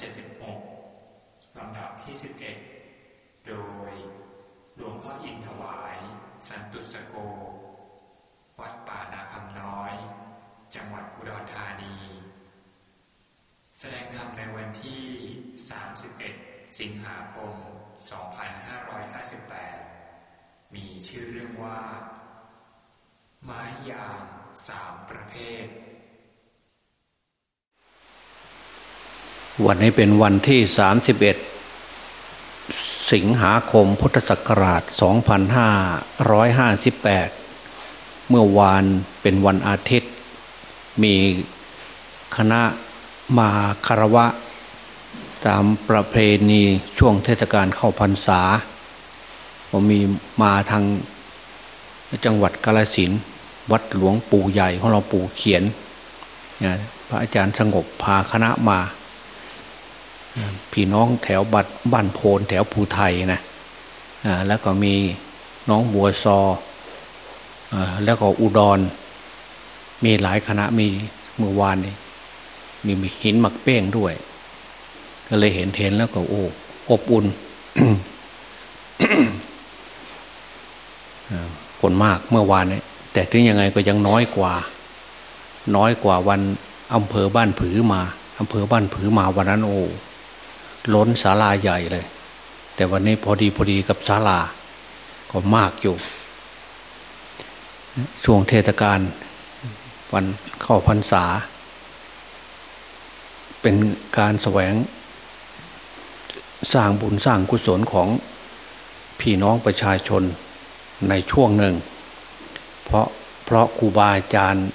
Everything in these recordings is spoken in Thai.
76ลำดับที่ 11 โดยหลวงพ่ออินถวาย สันตุสโก วัดป่านาคำน้อย จังหวัดอุดรธานี แสดงธรรมในวันที่ 31 สิงหาคม 2558 มีชื่อเรื่องว่า ไม้ยางสามประเภท วันนี้เป็นวันที่ 31 สิงหาคมพุทธศักราช 2558 เมื่อวานเป็นวันอาทิตย์ มีคณะมาคารวะ ตามประเพณีช่วงเทศกาลเข้าพรรษาผมมีมาทางจังหวัดกาลสินวัดหลวงปู่ใหญ่ของเราปู่เขียน พระอาจารย์สงบพาคณะมา พี่น้องแถวบัดบ้านโพนแถวภูไทยนะแล้วก็มีน้องบัวซอแล้วก็อุดร มีหลายคณะมีเมื่อวานนี้มีมีหินหมักเป้งด้วย ก็เลยเห็นเห็นแล้วก็โอ้อบอุ่นคนมากเมื่อวานนี้แต่ถึงยังไงก็ยังน้อยกว่า น้อยกว่าวันอำเภอบ้านผือมาอำเภอบ้านผือมาวันนั้นโอ้ ล้นศาลาใหญ่เลย แต่วันนี้พอดีพอดีกับศาลา ก็มากอยู่ ช่วงเทศกาลวันเข้าพรรษา เป็นการแสวง สร้างบุญสร้างกุศลของพี่น้องประชาชนในช่วงหนึ่ง เพราะเพราะครูบาอาจารย์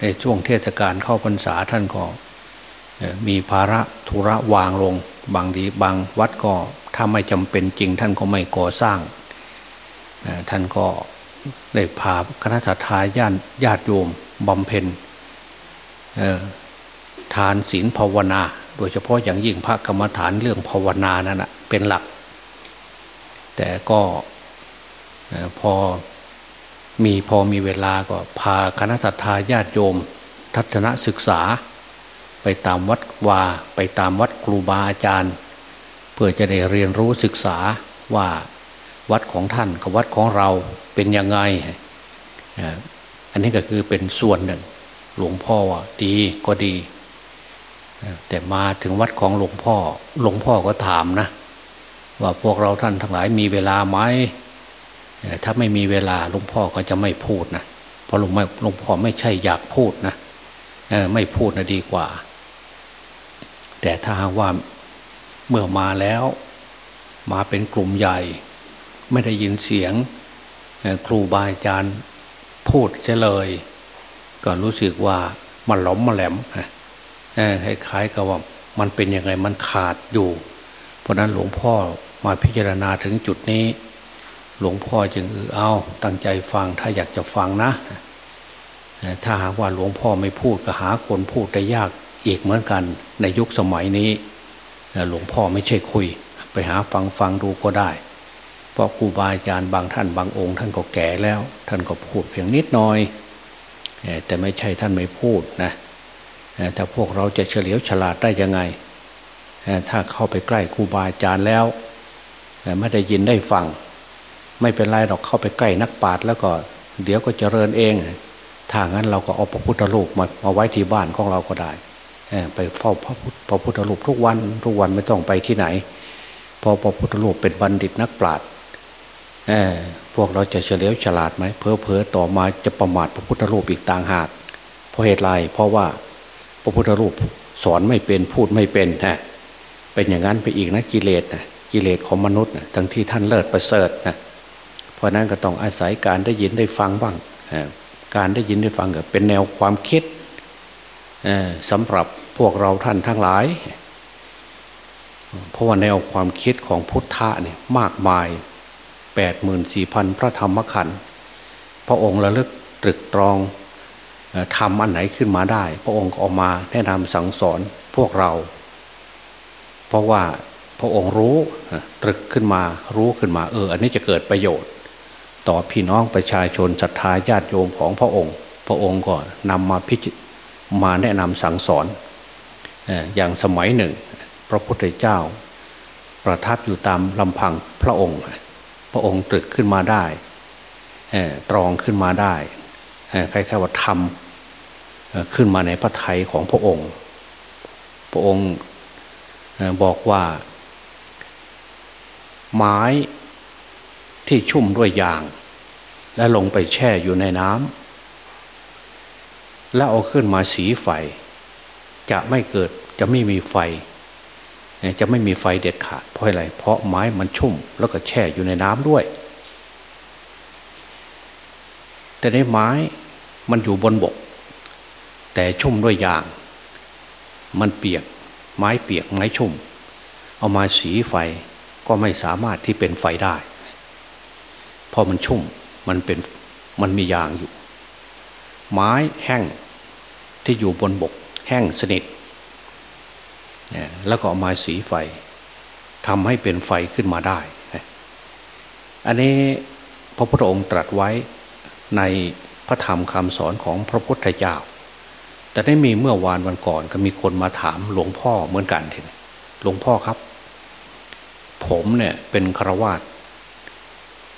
ในช่วงเทศกาลเข้าพรรษาท่านก็มีภาระธุระวางลง บางดีบางวัดก็ถ้าไม่จำเป็นจริง ท่านก็ไม่ก่อสร้าง ท่านก็ได้พาคณะสัตยาญาติญาติโยมบำเพ็ญทานศีลภาวนา โดยเฉพาะอย่างยิ่งพระกรรมฐานเรื่องภาวนานั่นเป็นหลัก แต่ก็พอมีพอมีเวลาก็พาคณะสัตยาญาติโยม ทัศนศึกษา ไปตามวัดวาไปตามวัดครูบาอาจารย์ เพื่อจะได้เรียนรู้ศึกษาว่าวัดของท่านกับวัดของเราเป็นยังไง อันนี้ก็คือเป็นส่วนหนึ่ง หลวงพ่อว่าดีก็ดี แต่มาถึงวัดของหลวงพ่อ หลวงพ่อก็ถามนะ ว่าพวกเราท่านทั้งหลายมีเวลาไหมถ้าไม่มีเวลาหลวงพ่อก็จะไม่พูดนะเพราะหลวงหลวงพ่อไม่ใช่อยากพูดนะไม่พูดนะดีกว่า แต่ถ้าหากว่าเมื่อมาแล้ว มาเป็นกลุ่มใหญ่ ไม่ได้ยินเสียงครูบาอาจารย์พูดเฉลย ก็รู้สึกว่ามันหลอมมาแหลมคล้ายๆกับว่ามันเป็นยังไงมันขาดอยู่ เพราะนั้นหลวงพ่อมาพิจารณาถึงจุดนี้ หลวงพ่อจึงเออเอาตั้งใจฟังถ้าอยากจะฟังนะ ถ้าหากว่าหลวงพ่อไม่พูดก็หาคนพูดได้ยาก อีกเหมือนกันในยุคสมัยนี้หลวงพ่อไม่ใช่คุย ไปหาฟังฟังดูก็ได้ เพราะครูบาอาจารย์บางท่านบางองค์ ท่านก็แก่แล้ว ท่านก็พูดเพียงนิดหน่อย แต่ไม่ใช่ท่านไม่พูดนะแต่พวกเราจะเฉลียวฉลาดได้ยังไง ถ้าเข้าไปใกล้ครูบาอาจารย์แล้วไม่ได้ยินได้ฟัง ไม่เป็นไรหรอกเข้าไปใกล้นักปราชญ์แล้วก็ เดี๋ยวก็เจริญเองถ้างั้นเราก็เอาพระพุทธรูปมามาไว้ที่บ้านของเราก็ได้ ไปเฝ้าพระพุทธพระพุทธรูปทุกวัน ทุกวันไม่ต้องไปที่ไหน พอพระพุทธรูปเป็นบัณฑิตนักปราชญ์พวกเราจะเฉลียวฉลาดไหมเพอเพอต่อมาจะประมาทพระพุทธรูปอีกต่างหาก เพราะเหตุไรเพราะว่าพระพุทธรูปสอนไม่เป็นพูดไม่เป็นฮะเป็นอย่างนั้นไปอีกนะกิเลสนะกิเลสของมนุษย์นะทั้งที่ท่านเลิศประเสริฐนะเพราะนั้นก็ต้องอาศัยการได้ยินได้ฟังบ้างการได้ยินได้ฟังก็เป็นแนวความคิด สำหรับพวกเราท่านทั้งหลาย เพราะว่าแนวความคิดของพุทธะเนี่ยมากมายแปดหมื่นสี่พันพระธรรมขันธ์พระองค์ระลึกตรึกตรองทำอันไหนขึ้นมาได้ พระองค์ออกมาแนะนำสั่งสอนพวกเรา เพราะว่าพระองค์รู้ตรึกขึ้นมารู้ขึ้นมาเออ อันนี้จะเกิดประโยชน์ ต่อพี่น้องประชาชนศรัทธาญาติโยมของพระองค์ พระองค์ก็นำมาพิจ มาแนะนำสั่งสอนอย่างสมัยหนึ่ง พระพุทธเจ้า ประทับอยู่ตามลำพังพระองค์ พระองค์ตรึกขึ้นมาได้ตรองขึ้นมาได้คล้ายๆว่าทำขึ้นมาในพระทัยของพระองค์ พระองค์บอกว่า ไม้ที่ชุ่มด้วยยาง และลงไปแช่อยู่ในน้ำ แล้วเอาขึ้นมาสีไฟ จะไม่เกิดจะไม่มีไฟ จะไม่มีไฟเด็ดขาดเพราะอะไร เพราะไม้มันชุ่ม แล้วก็แช่อยู่ในน้ำด้วย แต่ในไม้มันอยู่บนบก แต่ชุ่มด้วยยาง มันเปียก ไม้เปียกไม้ชุ่ม เอามาสีไฟก็ไม่สามารถที่เป็นไฟได้พอมันชุ่มมันเป็นมันมียางอยู่ ไม้แห้ง ที่อยู่บนบกแห้งสนิทแล้วก็เอามาสีไฟทำให้เป็นไฟขึ้นมาได้ อันนี้พระพุทธองค์ตรัสไว้ในพระธรรมคำสอนของพระพุทธเจ้า แต่ได้มีเมื่อวานวันก่อนก็มีคนมาถามหลวงพ่อเหมือนกันทีนี้หลวงพ่อครับ ผมเนี่ยเป็นฆราวาส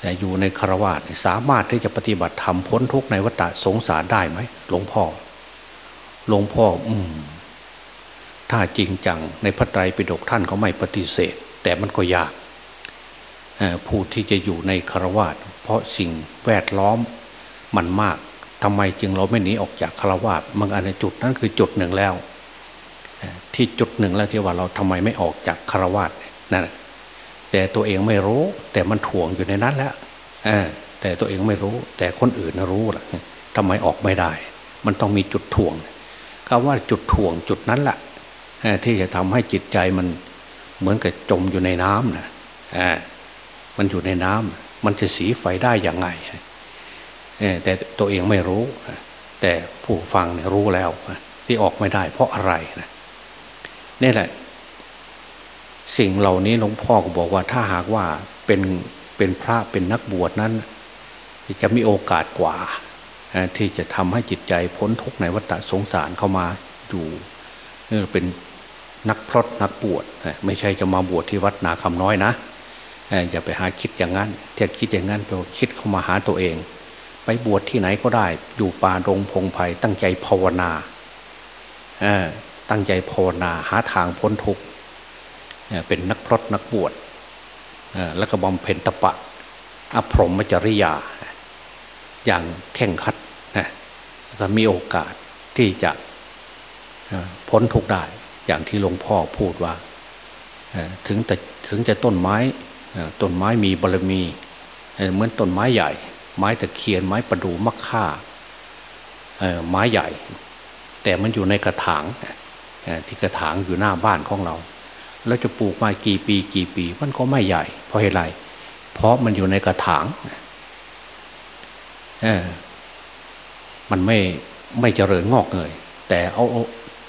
แต่อยู่ในคาวาสสามารถที่จะปฏิบัติธรรมพ้นทุกข์ในวัฏสงสารได้ไหมหลวงพ่อ หลวงพ่ออืมถ้าจริงจังในพระไตรปิฎกท่านเขาไม่ปฏิเสธ แต่มันก็ยากผู้ที่จะอยู่ในคารวาสเพราะสิ่งแวดล้อมมันมากทำไมจึงเราไม่หนีออกจากคารวาสบางอันจุดนั้นคือจุดหนึ่งแล้ว ที่จุดหนึ่งแล้วที่ว่าเราทำไมไม่ออกจากคารวาสนั่นแต่ตัวเองไม่รู้ แต่มันถ่วงอยู่ในนั้นแล้วแต่ตัวเองไม่รู้ แต่คนอื่นรู้ล่ะทำไมออกไม่ได้ มันต้องมีจุดถ่วง คำว่าจุดถ่วงจุดนั้นแหละที่จะทำให้จิตใจมันเหมือนกับจมอยู่ในน้ำนะมันอยู่ในน้ำมันจะสีไฟได้อย่างไงแต่ตัวเองไม่รู้ แต่ผู้ฟังเนี่ยรู้แล้ว ที่ออกไม่ได้ เพราะอะไรนะนี่แหละ สิ่งเหล่านี้หลวงพ่อก็บอกว่าถ้าหากว่าเป็นเป็นพระเป็นนักบวชนั้น จะมีโอกาสกว่า ที่จะทำให้จิตใจพ้นทุกข์ในวัฏสงสารเข้ามาอยู่นี่เป็นนักพรตนักบวชไม่ใช่จะมาบวชที่วัดนาคำน้อยนะอย่าไปหาคิดอย่างนั้นถ้าคิดอย่างนั้นแปคิดเข้ามาหาตัวเอง ไปบวชที่ไหนก็ได้ อยู่ป่าดงพงไพ่ตั้งใจภาวนาตั้งใจภาวนาหาทางพ้นทุกข์เป็นนักพรตนักบวชแล้วก็บำเพ็ญตะปะอภรมจริยา อย่างแข่งขัดนะก็มีโอกาสที่จะพ้นทุกได้ อย่างที่หลวงพ่อพูดว่าถึงแต่ถึงจะต้นไม้ต้นไม้มีบารมี เหมือนต้นไม้ใหญ่ ไม้ตะเคียนไม้ประดู่มะค่าไม้ใหญ่ แต่มันอยู่ในกระถางที่กระถางอยู่หน้าบ้านของเราเราจะปลูกมากี่ปีกี่ปี มันก็ไม่ใหญ่ เพราะอะไรเพราะมันอยู่ในกระถาง เออ มันไม่ไม่เจริญงอกเงยแต่เอา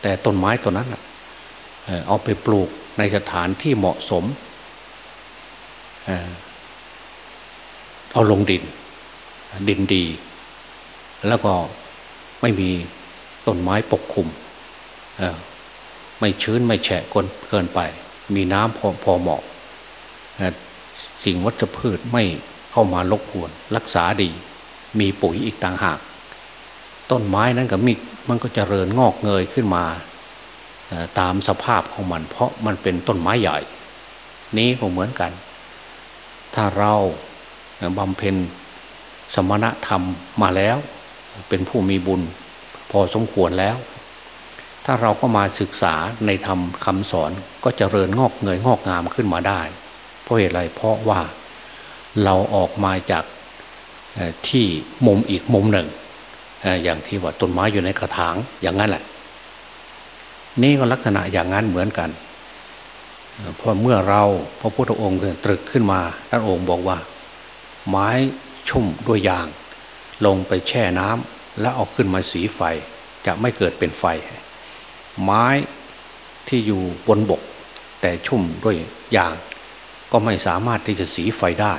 แต่ต้นไม้ต้นนั้นเอาไปปลูกในสถานที่เหมาะสม เอาลงดิน ดินดี แล้วก็ไม่มีต้นไม้ปกคลุมไม่ชื้นไม่แฉะเกินไป มีน้ำพอพอเหมาะสิ่งวัชพืชไม่เข้ามารบกวนรักษาดี มีปุ๋ยอีกต่างหาก ต้นไม้นั้นก็มีมันก็จเจริญงอกเงยขึ้นมาตามสภาพของมัน เพราะมันเป็นต้นไม้ใหญ่ นี้ก็เหมือนกัน ถ้าเราบำเพ็ญสมณธรรมมาแล้ว เป็นผู้มีบุญพอสมควรแล้ว ถ้าเราก็มาศึกษาในธรรมคำสอนก็จเจริญงอกเงยงอกงามขึ้นมาได้ เพราะเหตุไรเพราะว่าเราออกมาจาก ที่มุมอีกมุมหนึ่งอย่างที่ว่าต้นไม้อยู่ในกระถางอย่างนั้นแหละ นี่ก็ลักษณะอย่างนั้นเหมือนกันเพราะเมื่อเราพระพุทธองค์ตรึกขึ้นมาท่านองค์บอกว่า ไม้ชุ่มด้วยยาง ลงไปแช่น้ำแล้วเอาขึ้นมาสีไฟ จะไม่เกิดเป็นไฟ ไม้ที่อยู่บนบก แต่ชุ่มด้วยยาง ก็ไม่สามารถที่จะสีไฟได้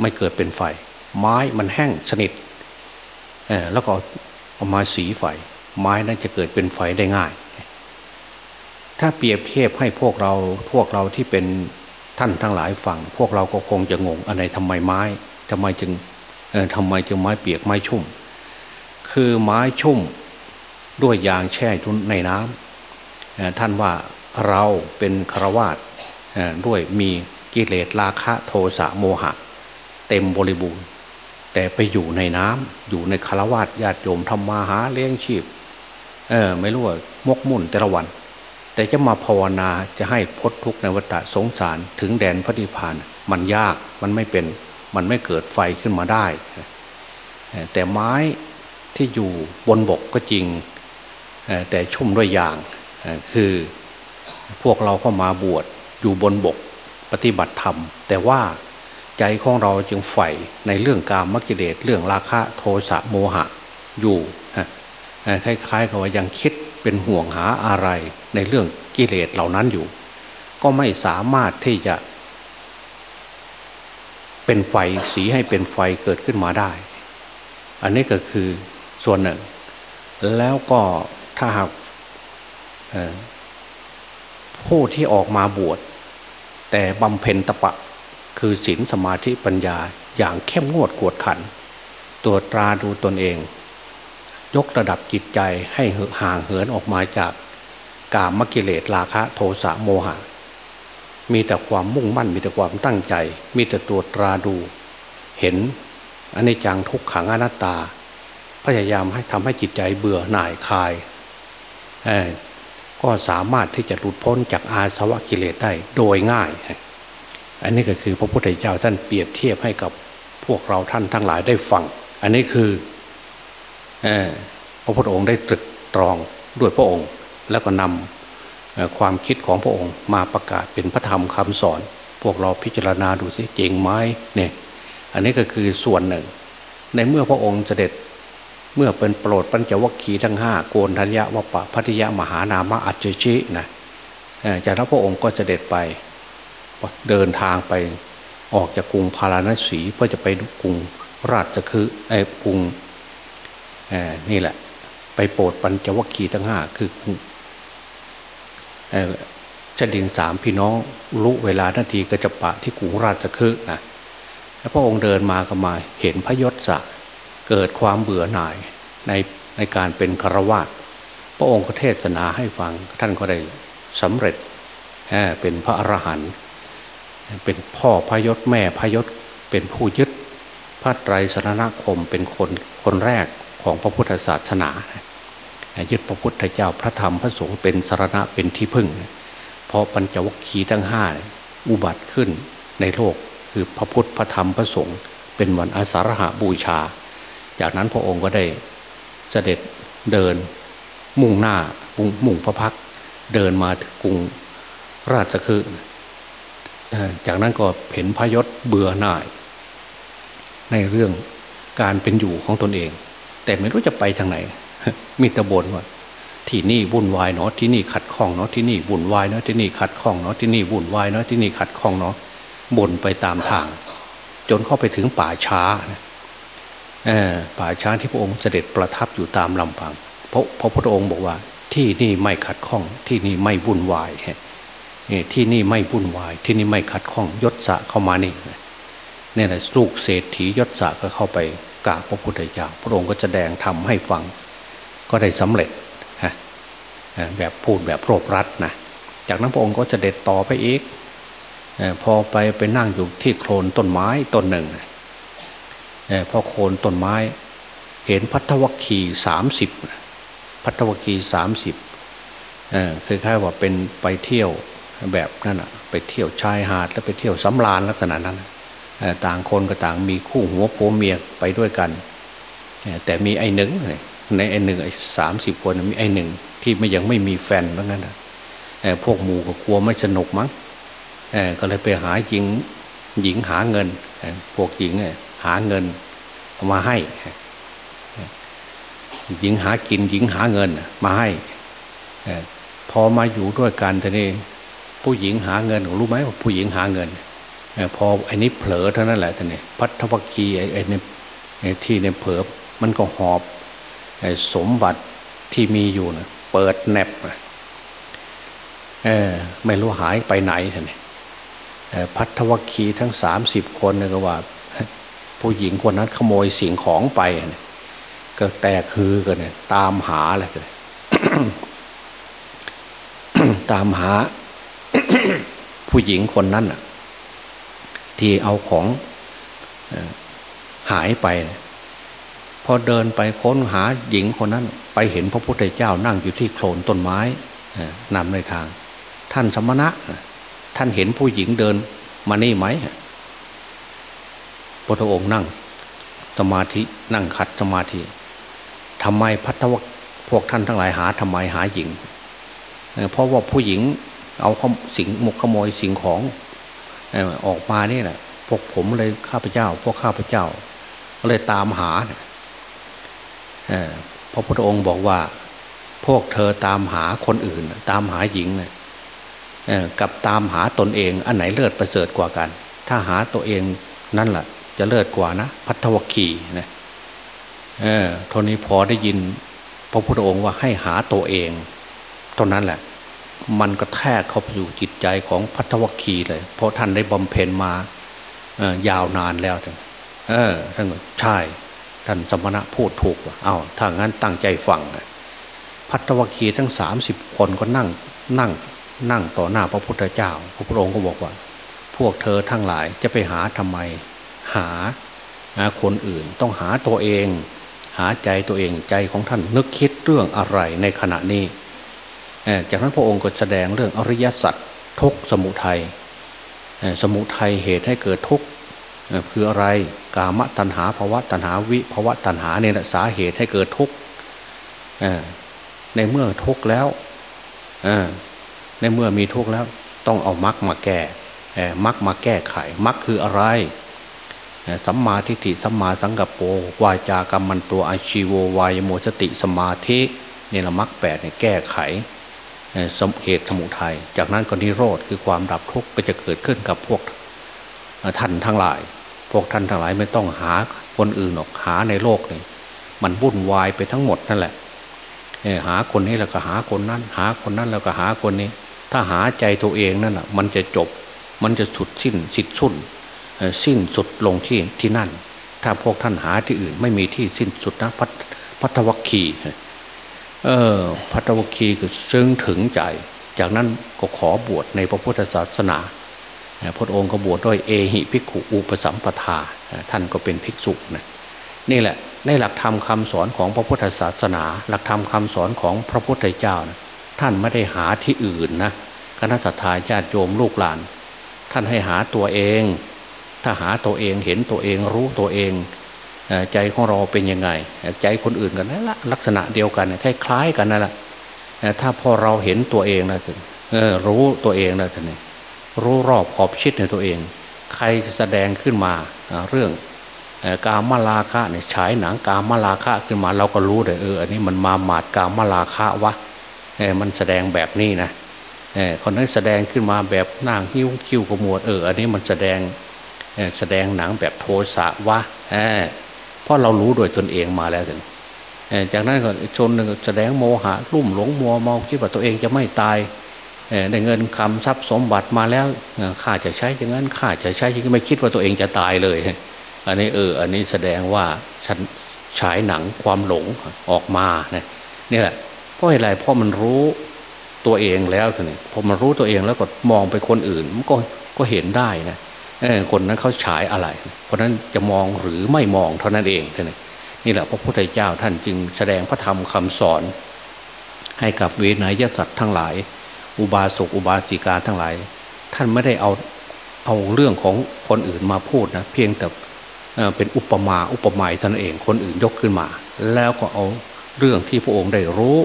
ไม่เกิดเป็นไฟ ไม้มันแห้งสนิทแล้วก็เอามาสีไฟ ไม้นั้นจะเกิดเป็นไฟได้ง่าย ถ้าเปรียบเทียบให้พวกเราพวกเราที่เป็นท่านทั้งหลายฟังพวกเราก็คงจะงงอะไรทำไมไม้ทำไมจึงทำไมจึงไม้เปียกไม้ชุ่ม คือไม้ชุ่มด้วยยางแช่ทุนในน้ำท่านว่าเราเป็นครวาตด้วยมีกิเลสราคะโทสะโมหะ เต็มบริบูรณ์ แต่ไปอยู่ในน้ำอยู่ในคารวาสญาติโยมทำมาหาเลี้ยงชีพ เออ ไม่รู้ว่ามกมุ่นแต่ละวัน แต่จะมาภาวนาจะให้พ้นทุกข์ในวัฏสงสารถึงแดนพระนิพพาน มันยากมันไม่เป็นมันไม่เกิดไฟขึ้นมาได้ แต่ไม้ที่อยู่บนบกก็จริง แต่ชุ่มด้วยยาง คือพวกเราเข้ามาบวชอยู่บนบกปฏิบัติธรรม แต่ว่า ใจของเราจึงใฝ่ในเรื่องการมกิเลสเรื่องราคะโทสะโมหะอยู่คล้ายๆกับว่ายังคิดเป็นห่วงหาอะไรในเรื่องกิเลสเหล่านั้นอยู่ ก็ไม่สามารถที่จะ เป็นไฟสีให้เป็นไฟเกิดขึ้นมาได้ อันนี้ก็คือส่วนหนึ่ง แล้วก็ถ้าหากผู้ที่ออกมาบวช แต่บำเพ็ญตะปะ คือศีลสมาธิปัญญาอย่างเข้มงวดกวดขัน ตัวตราดูตนเอง ยกระดับจิตใจให้ห่างเหินออกมาจากกามกิเลสราคะโทสะโมหะ มีแต่ความมุ่งมั่นมีแต่ความตั้งใจ มีแต่ตัวตราดู เห็นอนนี้จังทุกขังอนัตตา พยายามให้ทำให้จิตใจเบื่อหน่ายคลายก็สามารถที่จะหลุดพ้นจากอาสวะกิเลสได้โดยง่าย อันนี้ก็คือพระพุทธเจ้าท่านเปรียบเทียบให้กับพวกเราท่านทั้งหลายได้ฟัง อันนี้คือพระพุทธองค์ได้ตรึกตรองด้วยพระองค์ แล้วก็นำความคิดของพระองค์มาประกาศเป็นพระธรรมคำสอน พวกเราพิจารณาดูสิเจงไหมเนี่ยอันนี้ก็คือส่วนหนึ่ง ในเมื่อพระองค์เสด็จเมื่อเป็นโปรดปัญจวัคคีย์ทั้งห้าโกนทัญญาวปะพัทยมหานามะอัจฉรินะจากนั้นพระองค์ก็จะเด็ดไป เดินทางไปออกจากกรุงพาราณสีเพื่อจะไปกรุงราชคือไอ้กรุงนี่แหละ ไปโปรดปัญจวัคคีย์ทั้งห้าคือชดินสามพี่น้องรู้เวลานาทีก็จะปะที่กรุงราชคือนะแล้วพระองค์เดินมาก็มาเห็นพระยศสักเกิดความเบื่อหน่ายในในการเป็นครวาตพระองค์ก็เทศนาให้ฟังท่านก็ได้สำเร็จเป็นพระอรหันต์ เป็นพ่อพยศแม่พยศเป็นผู้ยึดพระไตรสรณคมเป็นคนคนแรกของพระพุทธศาสนา ยึดพระพุทธเจ้าพระธรรมพระสงฆ์เป็นสารณะเป็นที่พึ่ง เพราะปัญจวัคคีย์ทั้งห้าอุบัติขึ้นในโลกคือพระพุทธพระธรรมพระสงฆ์เป็นวันอาสาฬหาบูชา จากนั้นพระองค์ก็ได้เสด็จเดินมุ่งหน้ามุ่งพระพักเดินมาถึงกรุงราชคือ จากนั้นก็เห็นพยศเบื่อหน่าย ในเรื่องการเป็นอยู่ของตนเอง แต่ไม่รู้จะไปทางไหน มีตะบนว่า ที่นี่วุ่นวายเนาะที่นี่ขัดข้องเนาะที่นี่วุ่นวายเนาะที่นี่ขัดข้องเนาะที่นี่วุ่นวายเนาะที่นี่ขัดข้องเนาะบ่นไปตามทาง จนเข้าไปถึงป่าช้าป่าช้าที่พระองค์เสด็จประทับอยู่ตามลำพังเพราะพระพุทธองค์บอกว่า ที่นี่ไม่ขัดข้องที่นี่ไม่วุ่นวาย ที่นี่ไม่วุ่นวาย ที่นี่ไม่ขัดข้องยศสะเข้ามานี่เนี่แหละลูกเศรษฐียศสะก็เข้าไปกราบพระพุทธเจ้าพระองค์ก็จะแดงทำให้ฟัง ก็ได้สำเร็จแบบพูดแบบโรบรัดนะจากนั้นพระองค์ก็จะเด็ดต่อไปอีกพอไปไปนั่งอยู่ที่โคลนต้นไม้ต้นหนึ่งพอโคลนต้นไม้ เห็นพัทวคีสามสิบพัทวคีสามสิบคล้ายว่าเป็นไปเที่ยว แบบนั้นอะไปเที่ยวชายหาดแล้วไปเที่ยวสำราญลักษณะนั้นต่างคนก็ต่างมีคู่หัวผัวเมียไปด้วยกัน แต่มีไอ้หนึ่งในไอ้หนึ่งไอ้สามสิบคนมีไอ้หนึ่งที่ไม่ยังไม่มีแฟนเหมือนกันพวกหมู่ก็กลัวไม่สนุกมั้งก็เลยไปหาหญิงหญิงหาเงินพวกหญิงหาเงินมาให้หญิงหากินหญิงหาเงินมาให้พอมาอยู่ด้วยกันทีนี้ ผู้หญิงหาเงินรู้ไหมว่าผู้หญิงหาเงินพอไอ้นี้เผลอเท่านั้นแหละท่านนี่พัทธวักีไอ้นี่ที่ในเผลอมันก็หอบสมบัติที่มีอยู่นะเปิดแนบเออไม่รู้หายไปไหนท่านนี่พัทวคีทั้งสามสิบคนเนี่ยก็ว่า ผู้หญิงคนนั้นขโมยสิ่งของไปก็แตกคือกันเนี่ยตามหาอะไรกันตามหา ผู้หญิงคนนั้นอะที่เอาของหายไป พอเดินไปค้นหาหญิงคนนั้น ไปเห็นพระพุทธเจ้านั่งอยู่ที่โคลนต้นไม้นำในทาง ท่านสมณะ ท่านเห็นผู้หญิงเดินมานี่ไหมพระองค์นั่งสมาธินั่งขัดสมาธิทำไมพัทวพวกท่านทั้งหลายหาทำไมหาหญิง เพราะว่าผู้หญิง เอาสิ่งมุกขโมยสิ่งของออกมานี่แหละพวกผมเลยข้าพเจ้า พวกข้าพเจ้าก็เลยตามหาพระพุทธองค์บอกว่า พวกเธอตามหาคนอื่น ตามหาหญิงกับตามหาตนเอง อันไหนเลิศประเสริฐกว่ากัน ถ้าหาตัวเองนั่นแหละจะเลิศกว่านะพัทวคีนะเออทนี้พอได้ยิน พระพุทธองค์ว่าให้หาตัวเองตอนนั้นแหละ มันก็แทกเข้าไปอยู่จิตใจของพัทวคีเลย เพราะท่านได้บำเพ็ญมายาวนานแล้วเออท่านใช่ท่านสมณะพูดถูกเอาถ้างั้นตั้งใจฟังพัทวคีทั้งสามสิบคนก็นั่งนั่งนั่งต่อหน้าพระพุทธเจ้า พระพุทธองค์ก็บอกว่า พวกเธอทั้งหลายจะไปหาทำไม หาหาคนอื่นต้องหาตัวเอง หาใจตัวเองใจของท่านนึกคิดเรื่องอะไรในขณะนี้ จากนั้นพระองค์ก็แสดงเรื่องอริยสัจทุกสมุทัยสมุทัยเหตุให้เกิดทุกข์คืออะไรกามตัณหาภาวะตัณหาวิภาวะตัณหาเนี่ยสาเหตุให้เกิดทุกข์ในเมื่อทุกข์แล้วในเมื่อมีทุกข์แล้วต้องเอามรรคมาแก้มรรคมาแก้ไขมรรคคืออะไรสัมมาทิฏฐิสัมมาสังกัปโปวาจากรรมันตัวอาชีโววายโมสติสมาธิเนี่ยละมรรคแปดเนี่ยแก้ไข สมเหตุสมุทัยจากนั้นก็นิโรธคือความดับทุกข์ก็จะเกิดขึ้นกับพวกท่านทั้งหลาย พวกท่านทั้งหลายไม่ต้องหาคนอื่นหรอกหาในโลกนี่มันวุ่นวายไปทั้งหมดนั่นแหละหาคนนี้แล้วก็หาคนนั้น หาคนนั้นแล้วก็หาคนนี้ ถ้าหาใจตัวเองนั่นอะมันจะจบ มันจะสุดสิ้นสิ้นสุดสิ้นสุดลงที่ที่นั่น ถ้าพวกท่านหาที่อื่นไม่มีที่สิ้นสุดนะพัพัทวคี เออพัทวคีคือซึ้งถึงใจ จากนั้นก็ขอบวชในพระพุทธศาสนาพระองค์ก็บวชด้วยเอหิภิกขุอุปสัมปทา ท่านก็เป็นภิกษุนะนี่แหละในหลักธรรมคาสอนของพระพุทธศาสนา หลักธรรมคาสอนของพระพุทธเจ้านะท่านไม่ได้หาที่อื่นนะคณะสัตยาญาติโยมลูกหลาน ท่านให้หาตัวเอง ถ้าหาตัวเองเห็นตัวเองรู้ตัวเอง ใจของเราเป็นยังไง ใจคนอื่นกันนั่นละลักษณะเดียวกันคล้าย ๆ กันนั่นแหละถ้าพอเราเห็นตัวเองนะถึงรู้ตัวเองนะท่านนี่รู้รอบขอบชิดในตัวเอง ใครจะแสดงขึ้นมาเรื่องกามมาลาคะเนี่ยฉายหนังกามมาลาคะขึ้นมาเราก็รู้เลยเอออันนี้มันมาหมาดกามมาลาคะวะเออมันแสดงแบบนี้นะเออคนนั้นแสดงขึ้นมาแบบนางหิ้วคิ้วขมวดเอออันนี้มันแสดงแสดงหนังแบบโทสะวะ เพราะเรารู้โดยตนเองมาแล้วถึงจากนั้นก็ชนหนึ่งแสดงโมหะลุ่มหลงมัวเมาคิดว่าตัวเองจะไม่ตายได้เงินคำทรัพย์สมบัติมาแล้วข้าจะใช้อย่างนั้นข้าจะใช้ยังไม่คิดว่าตัวเองจะตายเลย อันนี้เออ อันนี้แสดงว่าฉันฉายหนังความหลงออกมาเนี่ยนี่แหละเพราะอะไรเพราะมันรู้ตัวเองแล้วทีนี้พอมันรู้ตัวเองแล้วก็มองไปคนอื่นมันก็ก็เห็นได้นะ คนนั้นเขาฉายอะไร เพราะนั้นจะมองหรือไม่มองเท่านั้นเองท่านนี่แหละพระพุทธเจ้าท่านจึงแสดงพระธรรมคำสอน ให้กับเวนยสัตว์ทั้งหลาย อุบาสกอุบาสิกาทั้งหลาย ท่านไม่ได้เอาเอาเรื่องของคนอื่นมาพูดนะเพียงแต่เป็นอุปมาอุปไมยท่านเองคนอื่นยกขึ้นมา แล้วก็เอาเรื่องที่พระองค์ได้รู้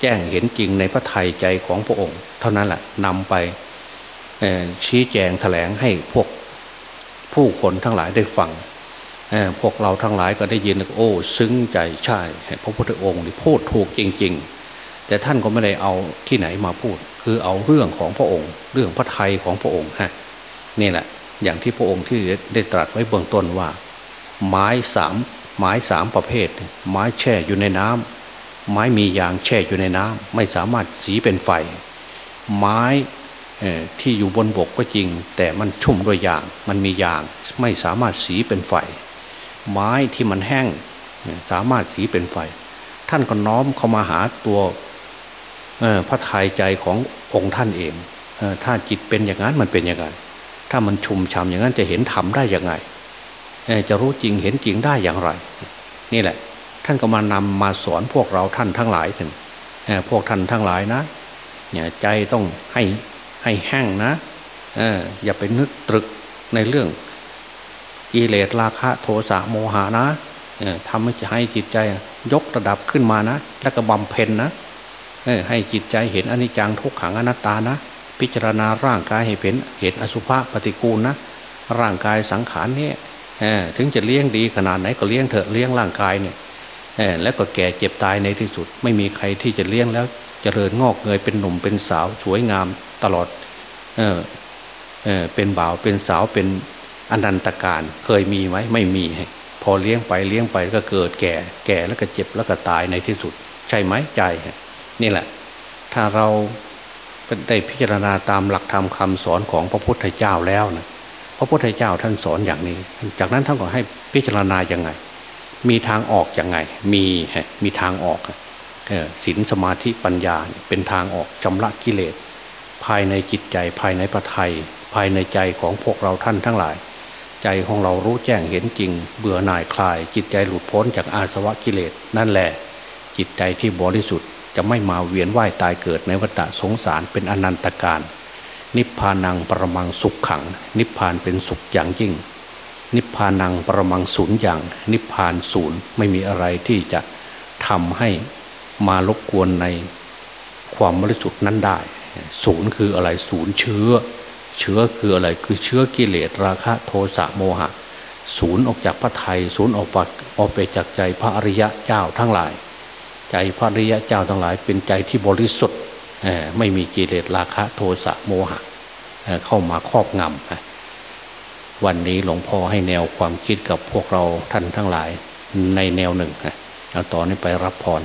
แจ้งเห็นจริงในพระทัยใจของพระองค์ เท่านั้นแหละนำไปชี้แจงแถลงให้พวก ผู้คนทั้งหลายได้ฟังพวกเราทั้งหลายก็ได้ยินโอ้ ซึ้งใจใช่พระพุทธองค์นี่พูดถูกจริง ๆ แต่ท่านก็ไม่ได้เอาที่ไหนมาพูด คือเอาเรื่องของพระองค์ เรื่องพระไทยของพระองค์ฮะนี่แหละ อย่างที่พระองค์ที่ได้ตรัสไว้เบื้องต้นว่า ไม้สามไม้สามประเภท ไม้แช่อยู่ในน้ำไม้มียางแช่อยู่ในน้ำไม่สามารถสีเป็นไฟ ไม้ ที่อยู่บนบกก็จริง แต่มันชุ่มด้วยยาง มันมียางไม่สามารถสีเป็นไฟ ไม้ที่มันแห้งสามารถสีเป็นไฟ ท่านก็น้อมเข้ามาหาตัวพระทัยใจขององค์ท่านเองถ้าจิตเป็นอย่างนั้นมันเป็นอย่างไรถ้ามันชุ่มฉ่าอย่างนั้นจะเห็นธรรมได้ยังไงจะรู้จริงเห็นจริงได้อย่างไร นี่แหละ ท่านก็มานำมาสอนพวกเราท่านทั้งหลายท่านพวกท่านทั้งหลายนะใจต้องให้ ให้แห้งนะอย่าไปนึกตรึกในเรื่องกิเลสราคะโทสะโมหานะทำให้ให้จิตใจยกระดับขึ้นมานะ แล้วก็บำเพ็ญนะให้จิตใจเห็นอนิจจังทุกขังอนัตตานะ พิจารณาร่างกายให้เห็นเห็นอสุภะปฏิกูลนะ ร่างกายสังขารเนี่ยถึงจะเลี้ยงดีขนาดไหนก็เลี้ยงเถอะเลี้ยงร่างกายเนี่ยแล้วก็แก่เจ็บตายในที่สุด ไม่มีใครที่จะเลี้ยงแล้ว เจริญงอกเงยเป็นหนุ่มเป็นสาวสวยงามตลอดเออเออเป็นบ่าวเป็นสาวเป็นอนันตการเคยมีไหมไม่มี พอเลี้ยงไปเลี้ยงไปก็เกิดแก่ แก่แล้วก็เจ็บแล้วก็ตายในที่สุด ใช่ไหมใจนี่แหละ ถ้าเราได้พิจารณาตามหลักธรรมคาสอนของพระพุทธเจ้าแล้วนะพระพุทธเจ้าท่านสอนอย่างนี้ จากนั้นท่านก็ให้พิจารณาอย่างไง มีทางออกอย่างไง มีมีทางออก ศีลสมาธิปัญญาเป็นทางออกชำระกิเลส ภายในจิตใจภายในพระไทยภายในใจของพวกเราท่านทั้งหลาย ใจของเรารู้แจ้งเห็นจริง เบื่อหน่ายคลาย จิตใจหลุดพ้นจากอาสวะกิเลส นั่นแหละ จิตใจที่บริสุทธิ์จะไม่มาเวียนว่ายตายเกิดในวัฏสงสารเป็นอนันตการ นิพพานังประมังสุขขัง นิพพานเป็นสุขอย่างยิ่ง นิพพานังประมังศูนย์อย่าง นิพพานศูนย์ไม่มีอะไรที่จะทำให้ มารบกวนในความบริสุทธิ์นั้นได้ ศูนย์คืออะไรศูนย์เชื้อ เชื้อคืออะไรคือเชื้อกิเลสราคะโทสะโมหะ ศูนย์ออกจากพระไทย ศูนย์ออกปออกไปจากใจพระอริยะเจ้าทั้งหลาย ใจพระอริยะเจ้าทั้งหลาย เป็นใจที่บริสุทธิ์ไม่มีกิเลสราคะโทสะโมหะเข้ามาครอบงำวันนี้หลวงพ่อให้แนวความคิดกับพวกเราท่านทั้งหลายในแนวหนึ่งเอาต่อนนี้ไปรับพร